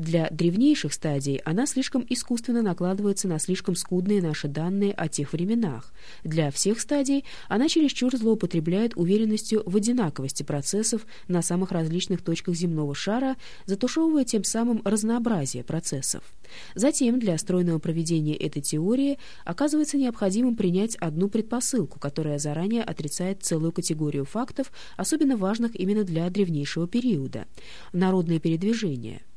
Для древнейших стадий она слишком искусственно накладывается на слишком скудные наши данные о тех временах. Для всех стадий она чересчур злоупотребляет уверенностью в одинаковости процессов на самых различных точках земного шара, затушевывая тем самым разнообразие процессов. Затем для стройного проведения этой теории оказывается необходимым принять одну предпосылку, которая заранее отрицает целую категорию фактов, особенно важных именно для древнейшего периода – народное передвижение –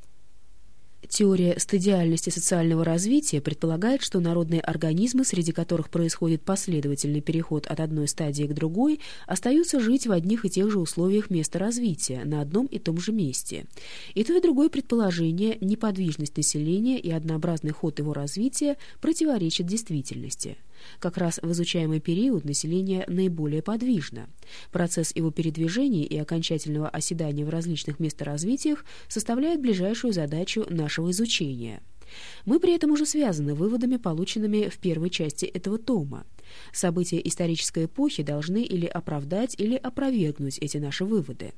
Теория стадиальности социального развития предполагает, что народные организмы, среди которых происходит последовательный переход от одной стадии к другой, остаются жить в одних и тех же условиях места развития, на одном и том же месте. И то и другое предположение, неподвижность населения и однообразный ход его развития противоречат действительности. Как раз в изучаемый период население наиболее подвижно. Процесс его передвижения и окончательного оседания в различных месторазвитиях составляет ближайшую задачу нашего изучения. Мы при этом уже связаны выводами, полученными в первой части этого тома. События исторической эпохи должны или оправдать, или опровергнуть эти наши выводы.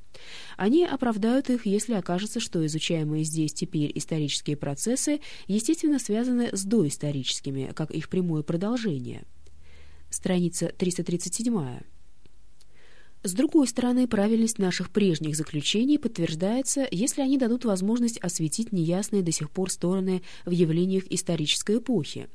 Они оправдают их, если окажется, что изучаемые здесь теперь исторические процессы естественно связаны с доисторическими, как их прямое продолжение. Страница 337. С другой стороны, правильность наших прежних заключений подтверждается, если они дадут возможность осветить неясные до сих пор стороны в явлениях исторической эпохи.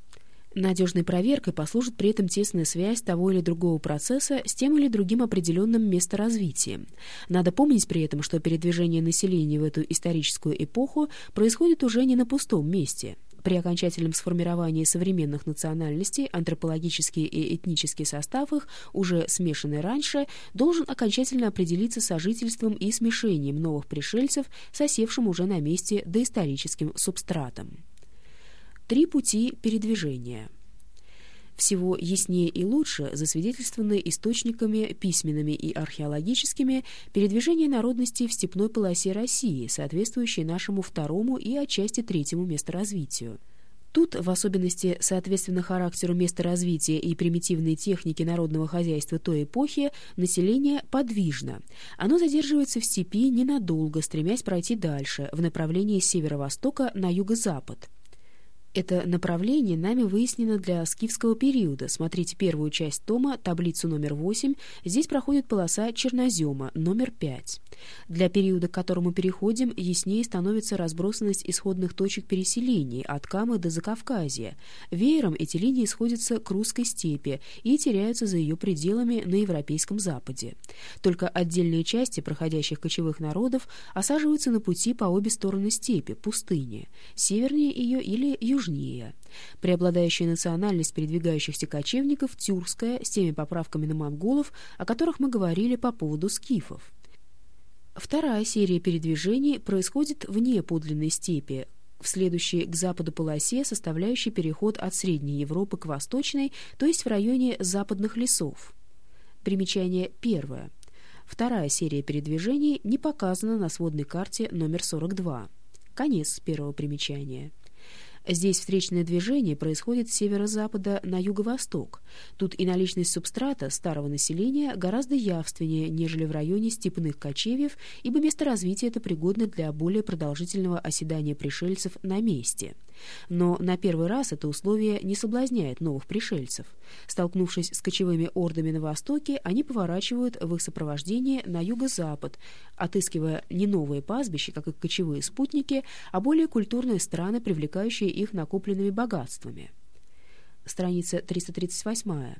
Надежной проверкой послужит при этом тесная связь того или другого процесса с тем или другим определенным месторазвитием. Надо помнить при этом, что передвижение населения в эту историческую эпоху происходит уже не на пустом месте – при окончательном сформировании современных национальностей антропологический и этнический состав их, уже смешанный раньше, должен окончательно определиться сожительством и смешением новых пришельцев с осевшим уже на месте доисторическим субстратом. Три пути передвижения – всего яснее и лучше засвидетельствованы источниками письменными и археологическими передвижение народности в степной полосе России, соответствующей нашему второму и отчасти третьему месторазвитию. Тут, в особенности соответственно характеру места развития и примитивной техники народного хозяйства той эпохи, население подвижно. Оно задерживается в степи ненадолго, стремясь пройти дальше, в направлении северо-востока на юго-запад. Это направление нами выяснено для скифского периода. Смотрите первую часть тома, таблицу номер 8. Здесь проходит полоса чернозема, номер 5. Для периода, к которому переходим, яснее становится разбросанность исходных точек переселений от Камы до Закавказья. Веером эти линии сходятся к русской степи и теряются за ее пределами на Европейском Западе. Только отдельные части проходящих кочевых народов осаживаются на пути по обе стороны степи, пустыни, севернее ее или южнее южнее. Преобладающая национальность передвигающихся кочевников – тюркская, с теми поправками на монголов, о которых мы говорили по поводу скифов. Вторая серия передвижений происходит вне подлинной степи, в следующей к западу полосе, составляющей переход от Средней Европы к Восточной, то есть в районе западных лесов. Примечание первое. Вторая серия передвижений не показана на сводной карте номер 42. Конец первого примечания. Здесь встречное движение происходит с северо-запада на юго-восток. Тут и наличность субстрата старого населения гораздо явственнее, нежели в районе степных кочевьев, ибо место развития это пригодно для более продолжительного оседания пришельцев на месте. Но на первый раз это условие не соблазняет новых пришельцев. Столкнувшись с кочевыми ордами на востоке, они поворачивают в их сопровождении на юго-запад, отыскивая не новые пастбища, как и кочевые спутники, а более культурные страны, привлекающие их накопленными богатствами. Страница 338.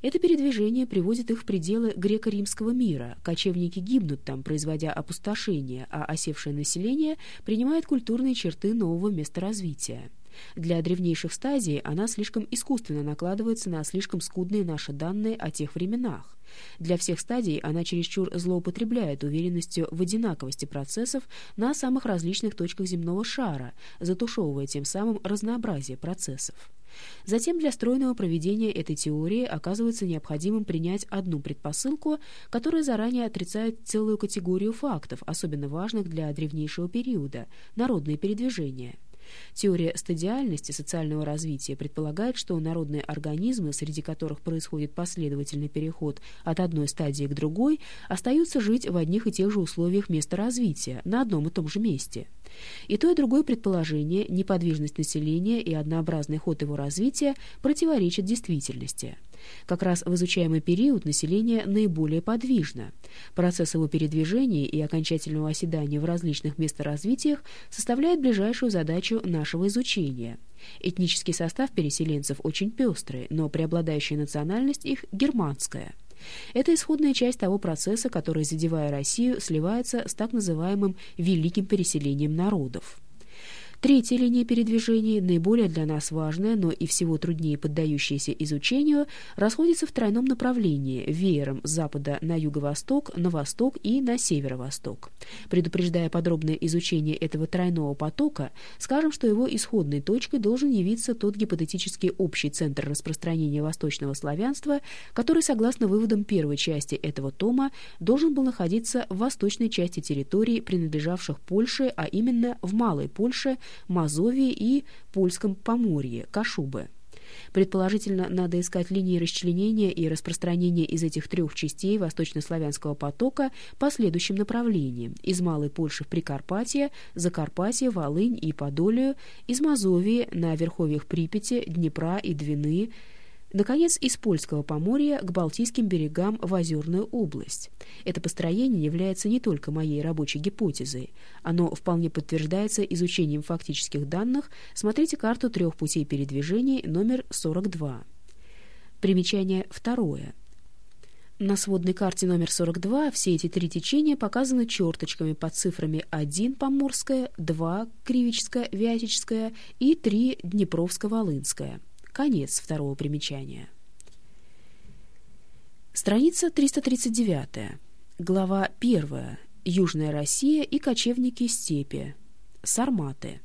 Это передвижение приводит их в пределы греко-римского мира. Кочевники гибнут там, производя опустошение, а осевшее население принимает культурные черты нового места развития. Для древнейших стадий она слишком искусственно накладывается на слишком скудные наши данные о тех временах. Для всех стадий она чересчур злоупотребляет уверенностью в одинаковости процессов на самых различных точках земного шара, затушевывая тем самым разнообразие процессов. Затем для стройного проведения этой теории оказывается необходимым принять одну предпосылку, которая заранее отрицает целую категорию фактов, особенно важных для древнейшего периода – народные передвижения – Теория стадиальности социального развития предполагает, что народные организмы, среди которых происходит последовательный переход от одной стадии к другой, остаются жить в одних и тех же условиях места развития, на одном и том же месте – И то, и другое предположение, неподвижность населения и однообразный ход его развития противоречат действительности. Как раз в изучаемый период население наиболее подвижно. Процесс его передвижения и окончательного оседания в различных месторазвитиях составляет ближайшую задачу нашего изучения. Этнический состав переселенцев очень пестрый, но преобладающая национальность их германская – это исходная часть того процесса, который, задевая Россию, сливается с так называемым «великим переселением народов». Третья линия передвижения, наиболее для нас важная, но и всего труднее поддающаяся изучению, расходится в тройном направлении, веером с запада на юго-восток, на восток и на северо-восток. Предупреждая подробное изучение этого тройного потока, скажем, что его исходной точкой должен явиться тот гипотетический общий центр распространения восточного славянства, который, согласно выводам первой части этого тома, должен был находиться в восточной части территории, принадлежавших Польше, а именно в Малой Польше, Мазовии и Польском Поморье, Кашубы. Предположительно, надо искать линии расчленения и распространения из этих трех частей восточнославянского потока по следующим направлениям. Из Малой Польши в Прикарпатье, Закарпатье, Волынь и Подолию, из Мазовии на верховьях Припяти, Днепра и Двины, Наконец, из Польского Поморья к Балтийским берегам в Озерную область. Это построение является не только моей рабочей гипотезой. Оно вполне подтверждается изучением фактических данных. Смотрите карту трех путей передвижений номер 42. Примечание второе. На сводной карте номер 42 все эти три течения показаны черточками под цифрами 1 Поморская, 2 Кривическая, Вятическая и 3 Днепровско-Волынская. Конец второго примечания. Страница 339. Глава 1. Южная Россия и кочевники степи. Сарматы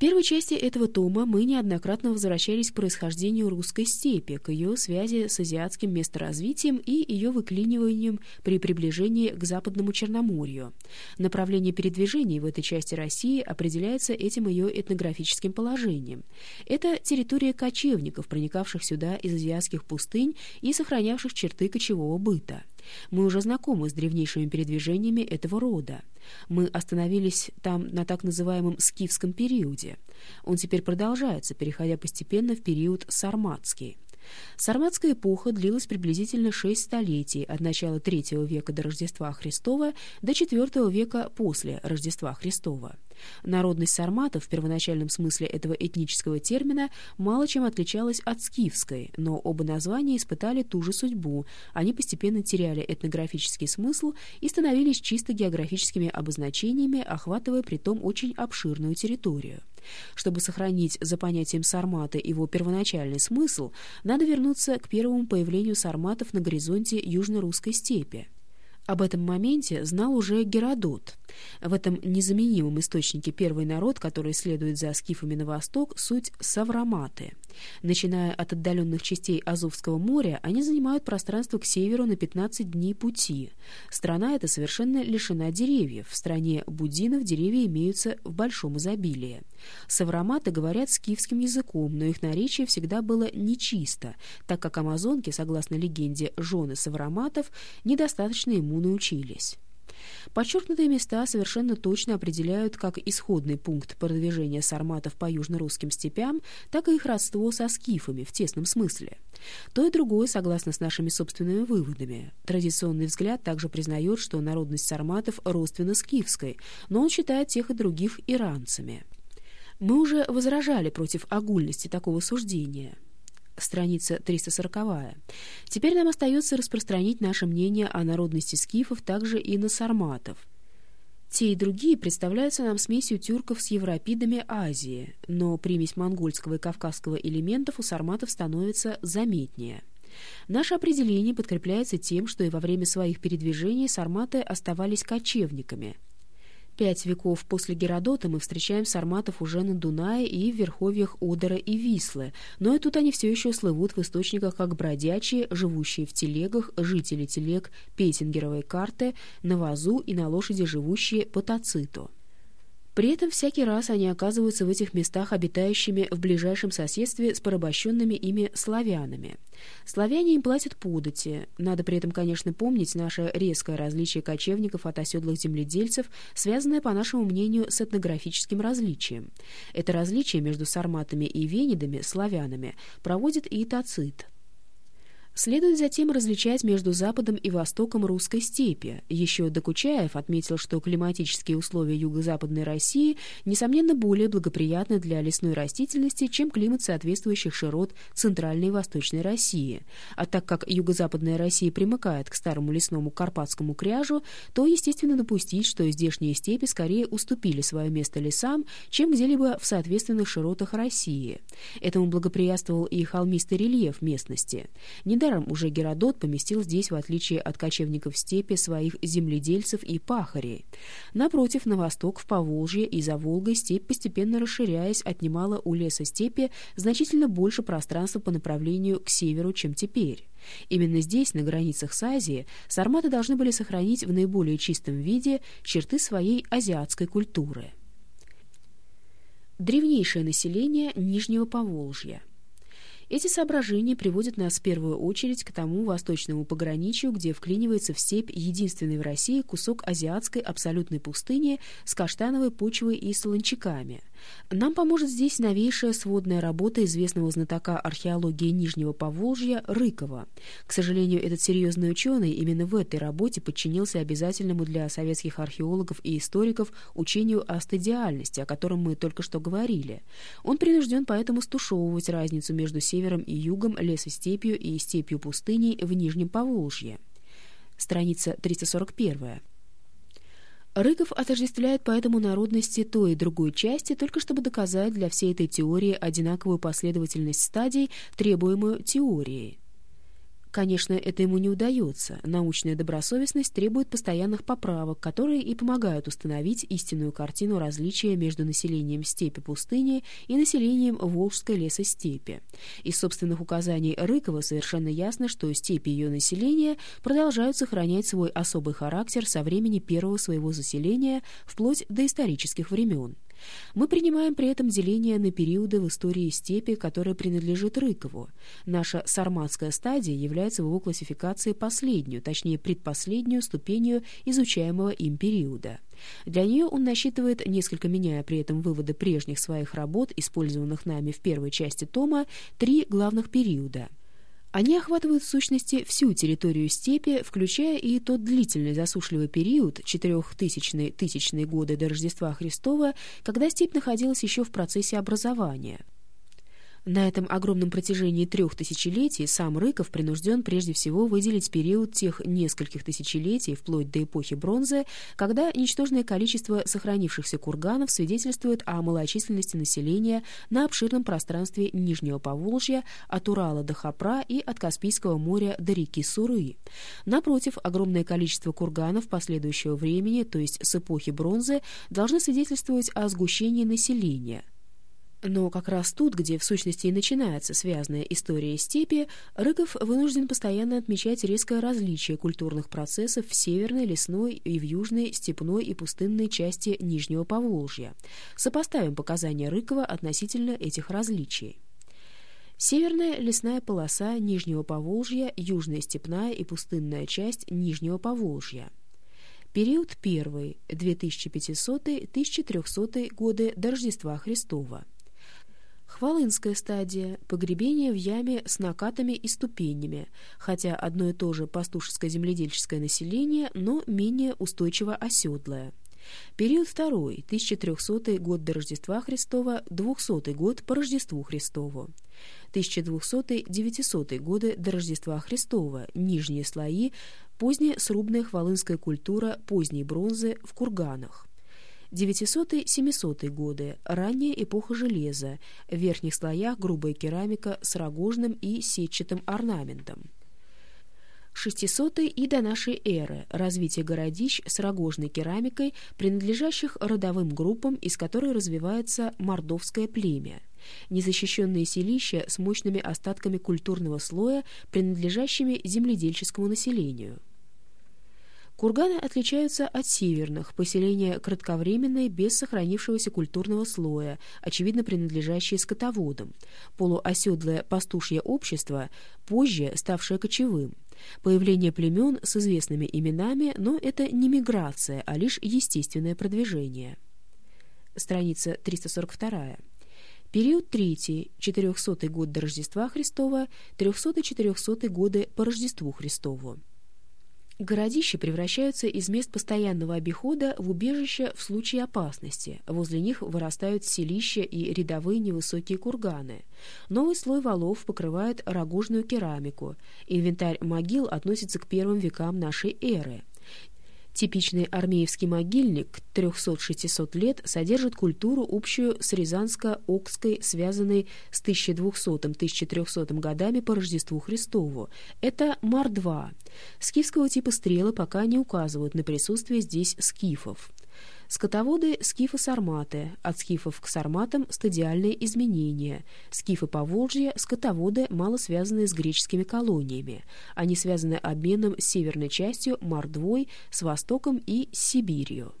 первой части этого тома мы неоднократно возвращались к происхождению русской степи, к ее связи с азиатским месторазвитием и ее выклиниванием при приближении к Западному Черноморью. Направление передвижений в этой части России определяется этим ее этнографическим положением. Это территория кочевников, проникавших сюда из азиатских пустынь и сохранявших черты кочевого быта. Мы уже знакомы с древнейшими передвижениями этого рода. Мы остановились там на так называемом скифском периоде. Он теперь продолжается, переходя постепенно в период сарматский. Сарматская эпоха длилась приблизительно шесть столетий, от начала III века до Рождества Христова до IV века после Рождества Христова. Народность сарматов в первоначальном смысле этого этнического термина мало чем отличалась от скифской, но оба названия испытали ту же судьбу. Они постепенно теряли этнографический смысл и становились чисто географическими обозначениями, охватывая притом очень обширную территорию. Чтобы сохранить за понятием сармата его первоначальный смысл, надо вернуться к первому появлению сарматов на горизонте южно-русской степи. Об этом моменте знал уже Геродот. В этом незаменимом источнике первый народ, который следует за скифами на восток, суть савраматы. Начиная от отдаленных частей Азовского моря, они занимают пространство к северу на 15 дней пути. Страна эта совершенно лишена деревьев. В стране будинов деревья имеются в большом изобилии. Савраматы говорят скифским языком, но их наречие всегда было нечисто, так как амазонки, согласно легенде, жены савраматов, недостаточно ему научились. Подчеркнутые места совершенно точно определяют как исходный пункт продвижения сарматов по южно-русским степям, так и их родство со скифами в тесном смысле. То и другое согласно с нашими собственными выводами. Традиционный взгляд также признает, что народность сарматов родственна скифской, но он считает тех и других иранцами. Мы уже возражали против огульности такого суждения страница 340. Теперь нам остается распространить наше мнение о народности скифов также и на сарматов. Те и другие представляются нам смесью тюрков с европидами Азии, но примесь монгольского и кавказского элементов у сарматов становится заметнее. Наше определение подкрепляется тем, что и во время своих передвижений сарматы оставались кочевниками – Пять веков после Геродота мы встречаем сарматов уже на Дунае и в верховьях Одера и Вислы, но и тут они все еще слывут в источниках как бродячие, живущие в телегах, жители телег Петингеровой карты, на вазу и на лошади, живущие по. При этом всякий раз они оказываются в этих местах обитающими в ближайшем соседстве с порабощенными ими славянами. Славяне им платят подати. Надо при этом, конечно, помнить наше резкое различие кочевников от оседлых земледельцев, связанное, по нашему мнению, с этнографическим различием. Это различие между сарматами и венедами, славянами, проводит и Тацит. Следует затем различать между Западом и Востоком русской степи. Еще Докучаев отметил, что климатические условия юго-западной России, несомненно, более благоприятны для лесной растительности, чем климат соответствующих широт Центральной и Восточной России. А так как юго-западная Россия примыкает к старому лесному Карпатскому кряжу, то, естественно, допустить, что здешние степи скорее уступили свое место лесам, чем где-либо в соответственных широтах России. Этому благоприятствовал и холмистый рельеф местности. Недаром уже Геродот поместил здесь, в отличие от кочевников степи, своих земледельцев и пахарей. Напротив, на восток, в Поволжье и за Волгой степь, постепенно расширяясь, отнимала у леса степи значительно больше пространства по направлению к северу, чем теперь. Именно здесь, на границах с Азией, сарматы должны были сохранить в наиболее чистом виде черты своей азиатской культуры. Древнейшее население Нижнего Поволжья – эти соображения приводят нас в первую очередь к тому восточному пограничью, где вклинивается в степь единственный в России кусок азиатской абсолютной пустыни с каштановой почвой и солончаками – нам поможет здесь новейшая сводная работа известного знатока археологии Нижнего Поволжья Рыкова. К сожалению, этот серьезный ученый именно в этой работе подчинился обязательному для советских археологов и историков учению о стадиальности, о котором мы только что говорили. Он принужден поэтому стушевывать разницу между севером и югом, лесостепью и степью пустыней в Нижнем Поволжье. Страница 341. Рыков отождествляет поэтому народности той и другой части, только чтобы доказать для всей этой теории одинаковую последовательность стадий, требуемую теорией. Конечно, это ему не удается. Научная добросовестность требует постоянных поправок, которые и помогают установить истинную картину различия между населением степи-пустыни и населением Волжской лесостепи. Из собственных указаний Рыкова совершенно ясно, что степи ее населения продолжают сохранять свой особый характер со времени первого своего заселения вплоть до исторических времен. Мы принимаем при этом деление на периоды в истории степи, которая принадлежит Рыкову. Наша сарматская стадия является в его классификации последнюю, точнее предпоследнюю ступенью изучаемого им периода. Для нее он насчитывает, несколько меняя при этом выводы прежних своих работ, использованных нами в первой части тома, три главных периода – они охватывают в сущности всю территорию степи, включая и тот длительный засушливый период, четырехтысячные тысячные годы до Рождества Христова, когда степь находилась еще в процессе образования. На этом огромном протяжении трех тысячелетий сам Рыков принужден прежде всего выделить период тех нескольких тысячелетий, вплоть до эпохи бронзы, когда ничтожное количество сохранившихся курганов свидетельствует о малочисленности населения на обширном пространстве Нижнего Поволжья от Урала до Хапра и от Каспийского моря до реки Суры. Напротив, огромное количество курганов последующего времени, то есть с эпохи бронзы, должны свидетельствовать о сгущении населения – но как раз тут, где в сущности и начинается связанная история степи, Рыков вынужден постоянно отмечать резкое различие культурных процессов в северной, лесной и в южной, степной и пустынной части Нижнего Поволжья. Сопоставим показания Рыкова относительно этих различий. Северная лесная полоса Нижнего Поволжья, южная степная и пустынная часть Нижнего Поволжья. Период первый, 2500-1300 годы до Рождества Христова. Хвалынская стадия – погребение в яме с накатами и ступенями, хотя одно и то же пастушеско-земледельческое население, но менее устойчиво оседлое. Период второй, 1300 год до Рождества Христова, 200 год по Рождеству Христову. 1200-900 годы до Рождества Христова, нижние слои, поздняя срубная хвалынская культура поздней бронзы в курганах. 900-700 годы, ранняя эпоха железа, в верхних слоях грубая керамика с рогожным и сетчатым орнаментом. 600 и до нашей эры развитие городищ с рогожной керамикой, принадлежащих родовым группам, из которой развивается мордовское племя. Незащищенные селища с мощными остатками культурного слоя, принадлежащими земледельческому населению – Курганы отличаются от северных, поселения кратковременные, без сохранившегося культурного слоя, очевидно принадлежащие скотоводам, полуоседлое пастушье общество, позже ставшее кочевым. Появление племен с известными именами, но это не миграция, а лишь естественное продвижение. Страница 342. Период третий, 400 год до Рождества Христова, 300-400 годы по Рождеству Христову. Городища превращаются из мест постоянного обихода в убежище в случае опасности. Возле них вырастают селища и рядовые невысокие курганы. Новый слой валов покрывает рогожную керамику. Инвентарь могил относится к первым векам нашей эры. Типичный армеевский могильник 300-600 лет содержит культуру, общую с Рязанско-Окской, связанной с 1200-1300 годами по Рождеству Христову. Это Мар-2. Скифского типа стрелы пока не указывают на присутствие здесь скифов. Скотоводы – скифы-сарматы, от скифов к сарматам – стадиальные изменения. Скифы Поволжья – скотоводы, мало связанные с греческими колониями. Они связаны обменом с северной частью Мордвой, с Востоком и Сибирью.